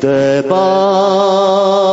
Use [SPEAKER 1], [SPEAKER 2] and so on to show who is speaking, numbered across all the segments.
[SPEAKER 1] تبا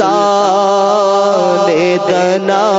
[SPEAKER 1] سال دنا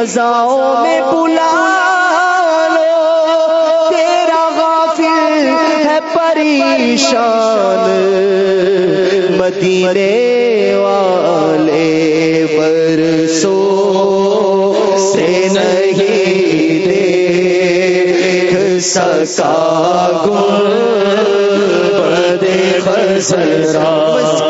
[SPEAKER 1] فضاؤں میں بلا لو تیرا غافل ہے پریشان۔ مدینے والے برسوں سے نہیں دے سکا گل بدے خسرا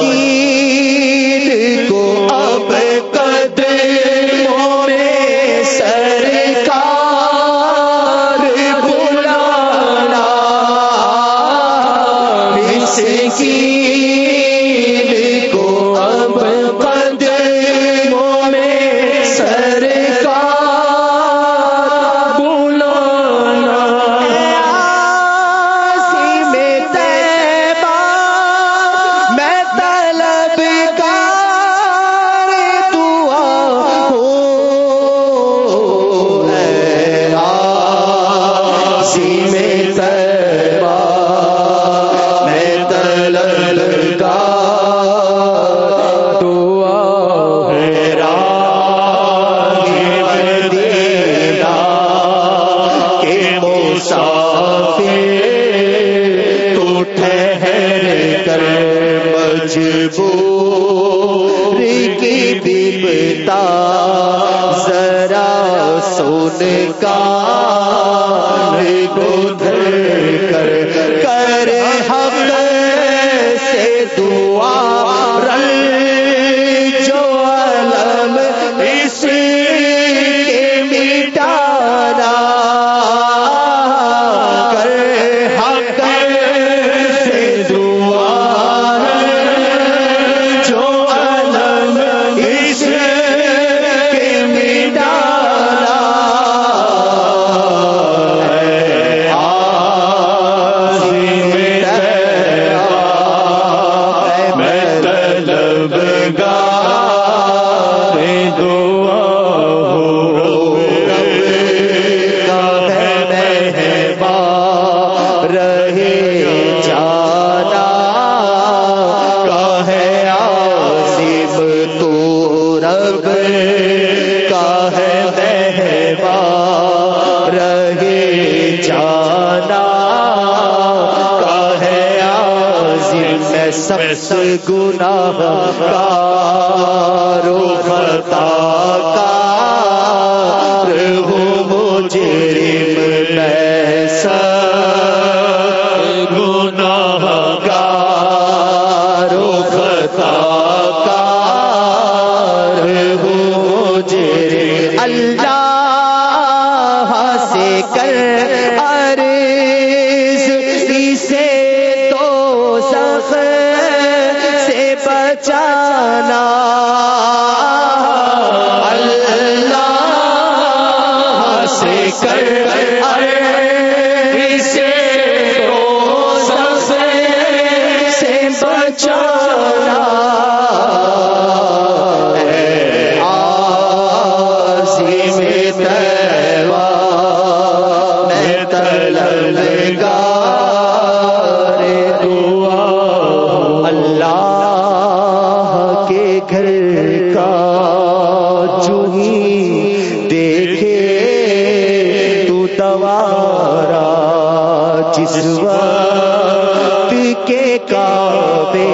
[SPEAKER 1] کعبے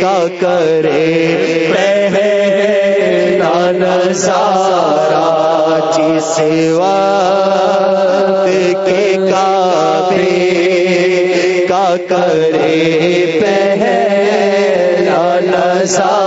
[SPEAKER 1] کا کرے۔ پہنا نظارہ جس وقت کے کعبے کا کرے۔ پہنا نظارہ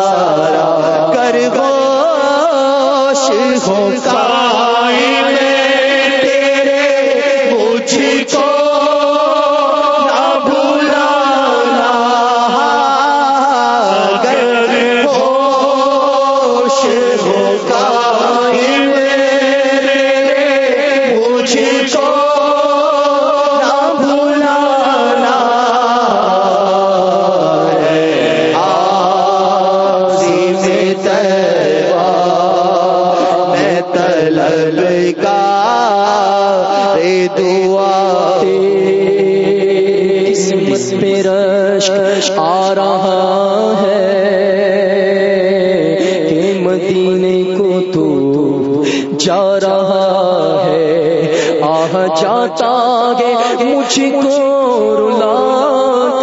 [SPEAKER 1] مجھ کو
[SPEAKER 2] رلا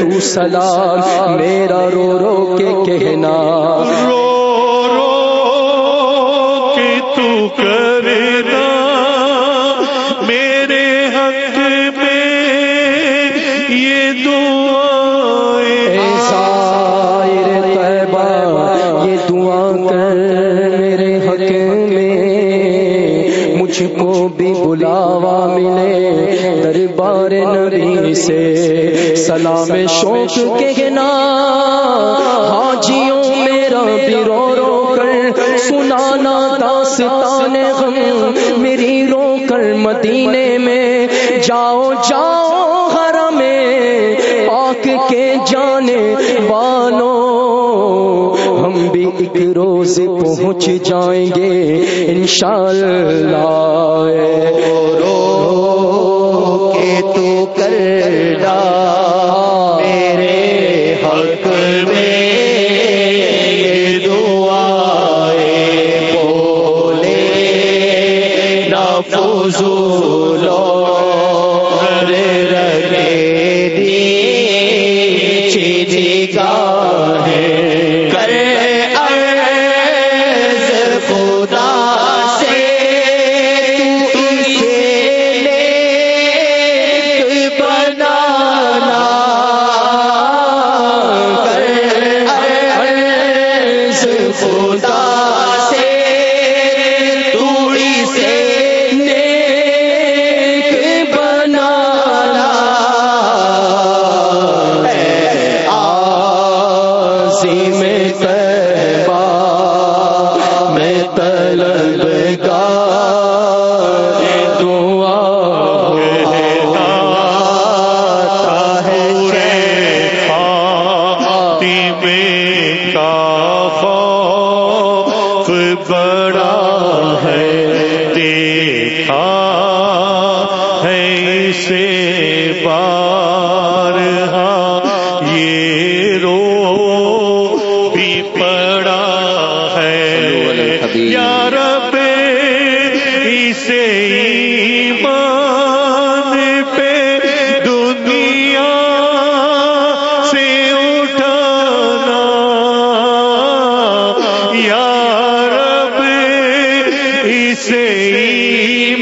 [SPEAKER 2] تو سلام میرا رو رو کے کہنا۔
[SPEAKER 3] رو رو کے تو کرنا۔ میرے حق میں یہ دعائیں۔
[SPEAKER 2] یہ دعا کر میرے حق میں مجھ کو سے سلام شوق کہنا حاجیوں میرا بھی رو رو کر سنانا داستان غم میری رو کر مدینے میں جاؤ جاؤ حرم میں پاک کے جانے والوں ہم بھی ایک روز پہنچ جائیں گے انشاءاللہ۔
[SPEAKER 1] سے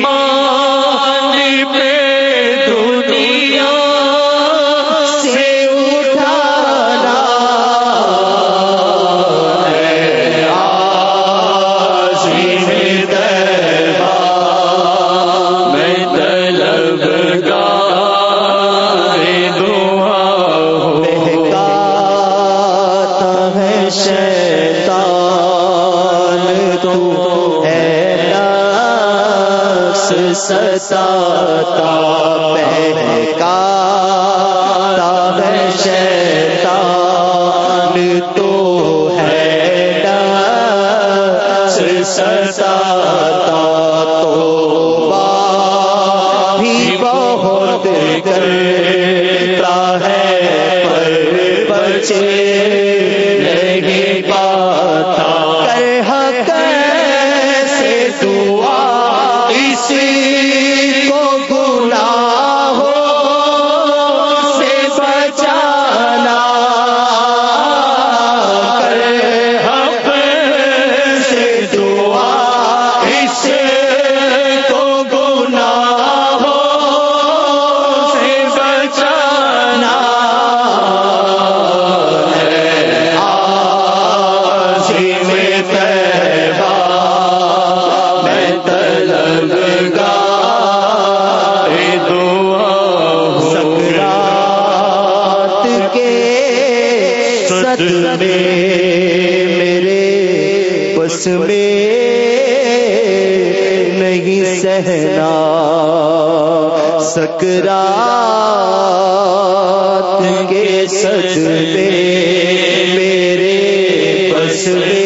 [SPEAKER 1] سے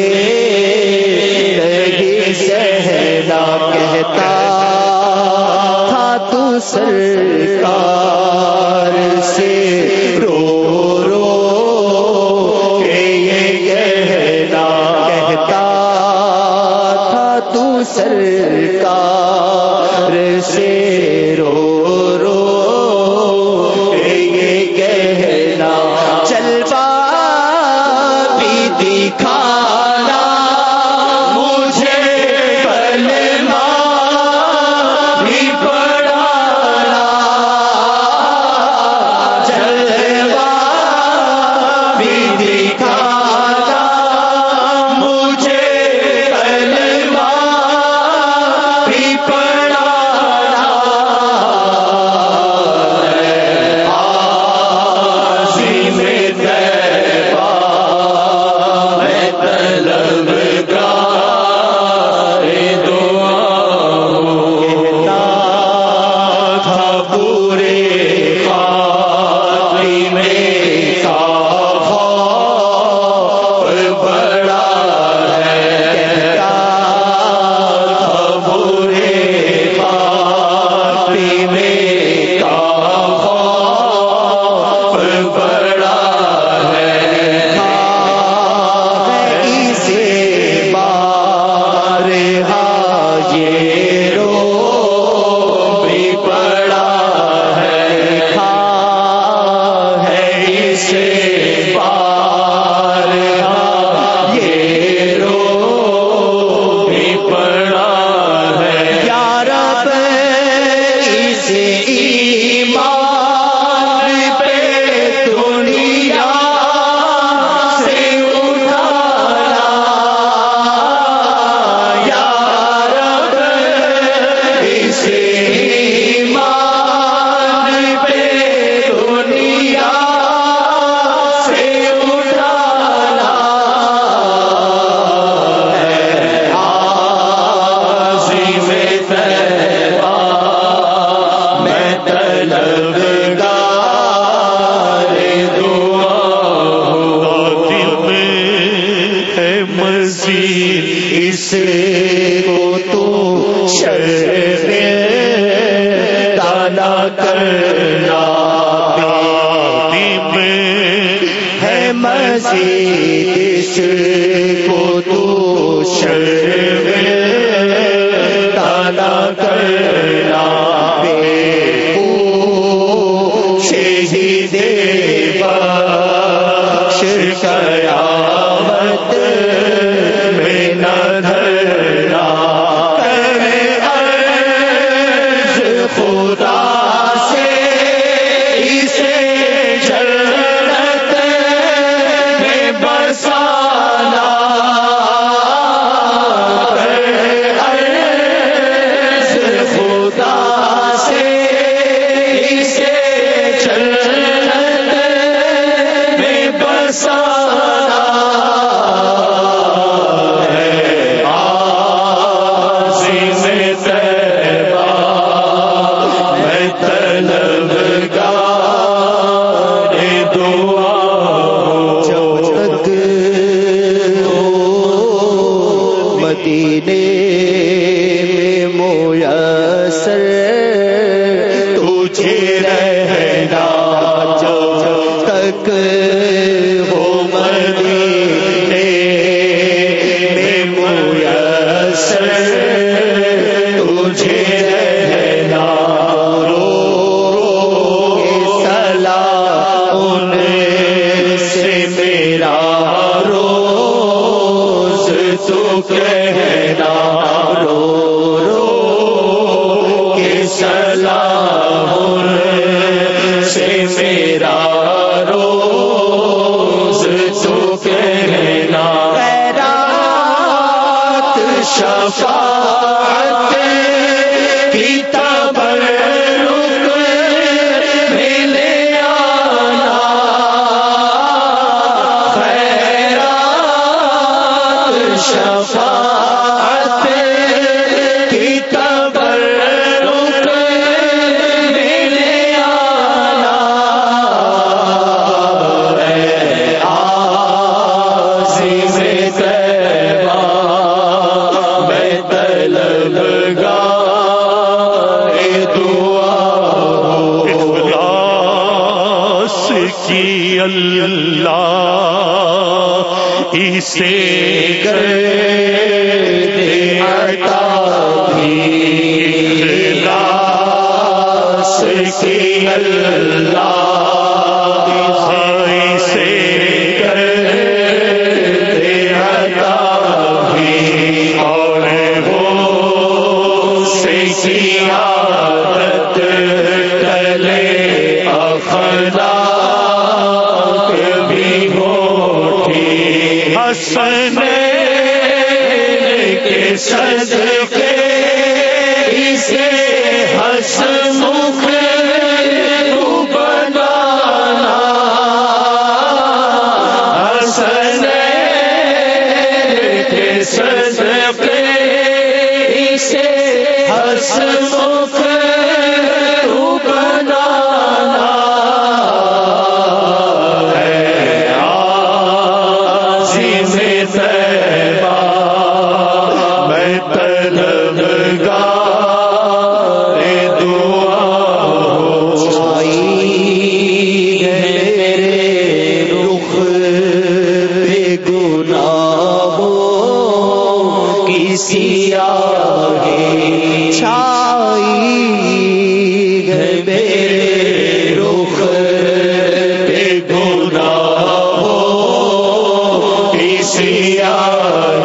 [SPEAKER 1] صدقے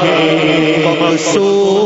[SPEAKER 1] ہے مقصود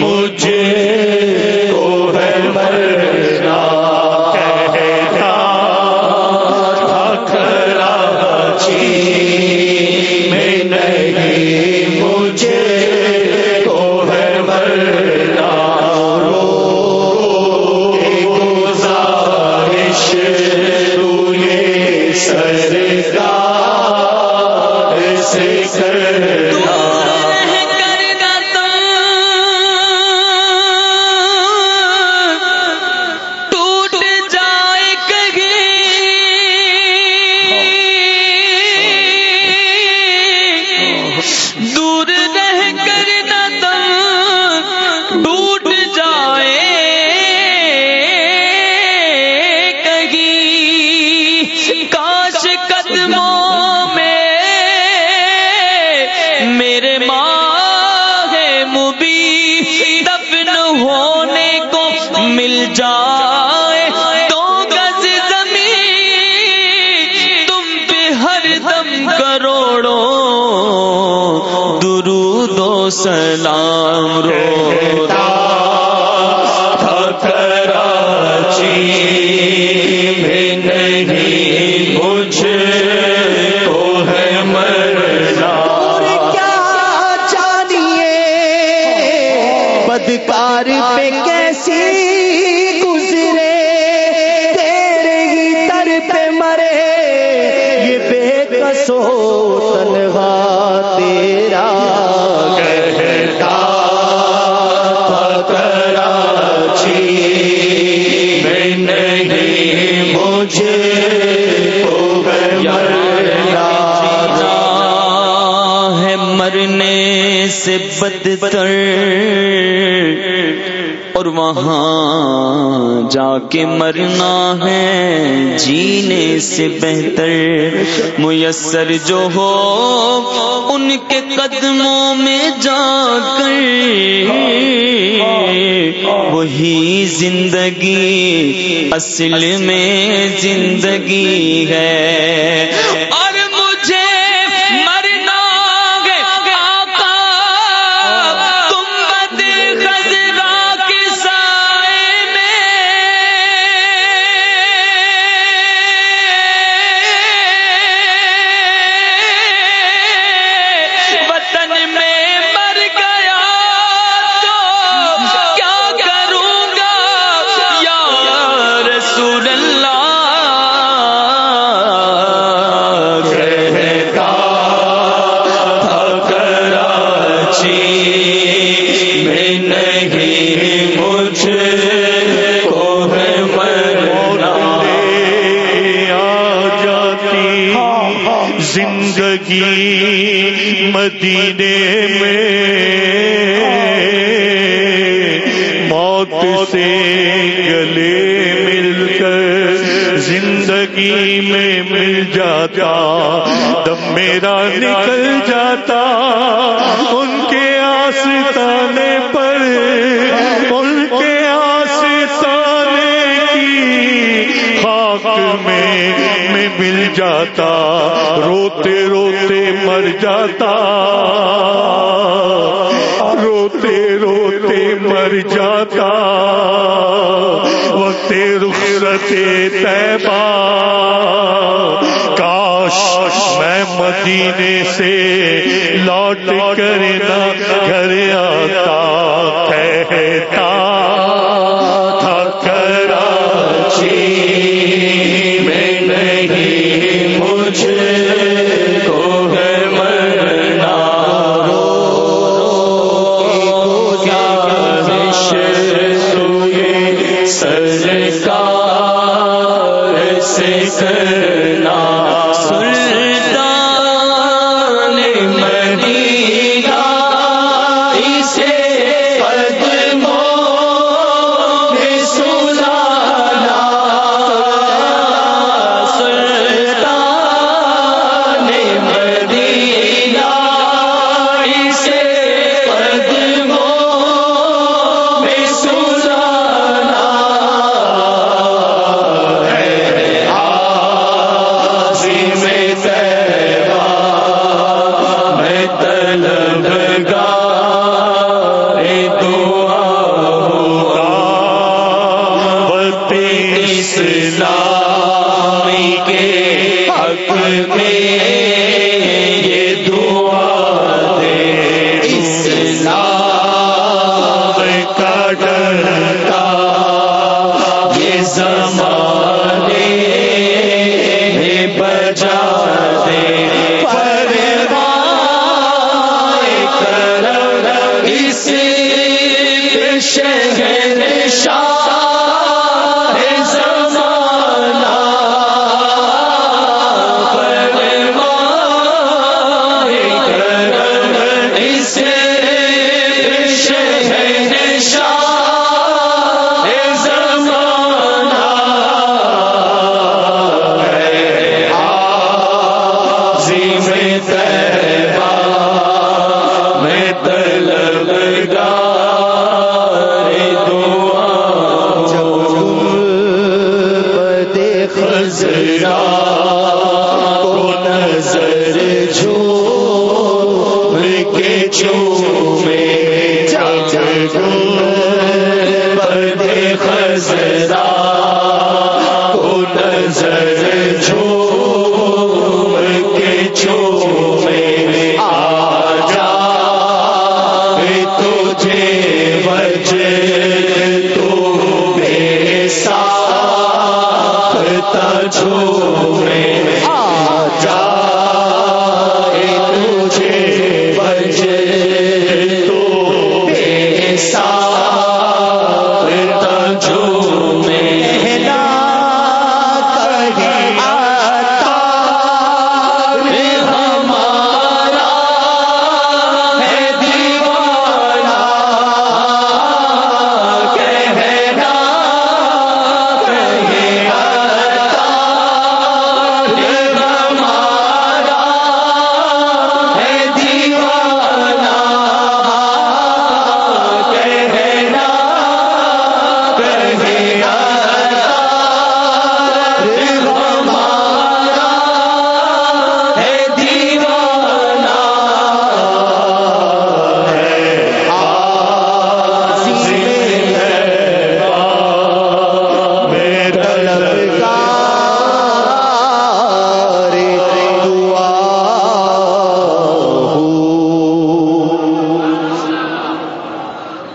[SPEAKER 1] مجھے
[SPEAKER 4] مل جائے تو گز زمین تم پہ ہر دم کروڑوں درود و سلام روتا
[SPEAKER 3] سے بدتر اور وہاں جا کے مرنا ہے جینے سے بہتر میسر جو ہو ان کے قدموں میں جا کر وہی زندگی اصل میں زندگی ہے
[SPEAKER 4] جاتا، روتے روتے مر جاتا۔ روتے روتے مر جاتا۔ وقت رخصت طیبہ۔ کاش میں مدینے سے لوٹ کر نہ گھر آتا، کہتا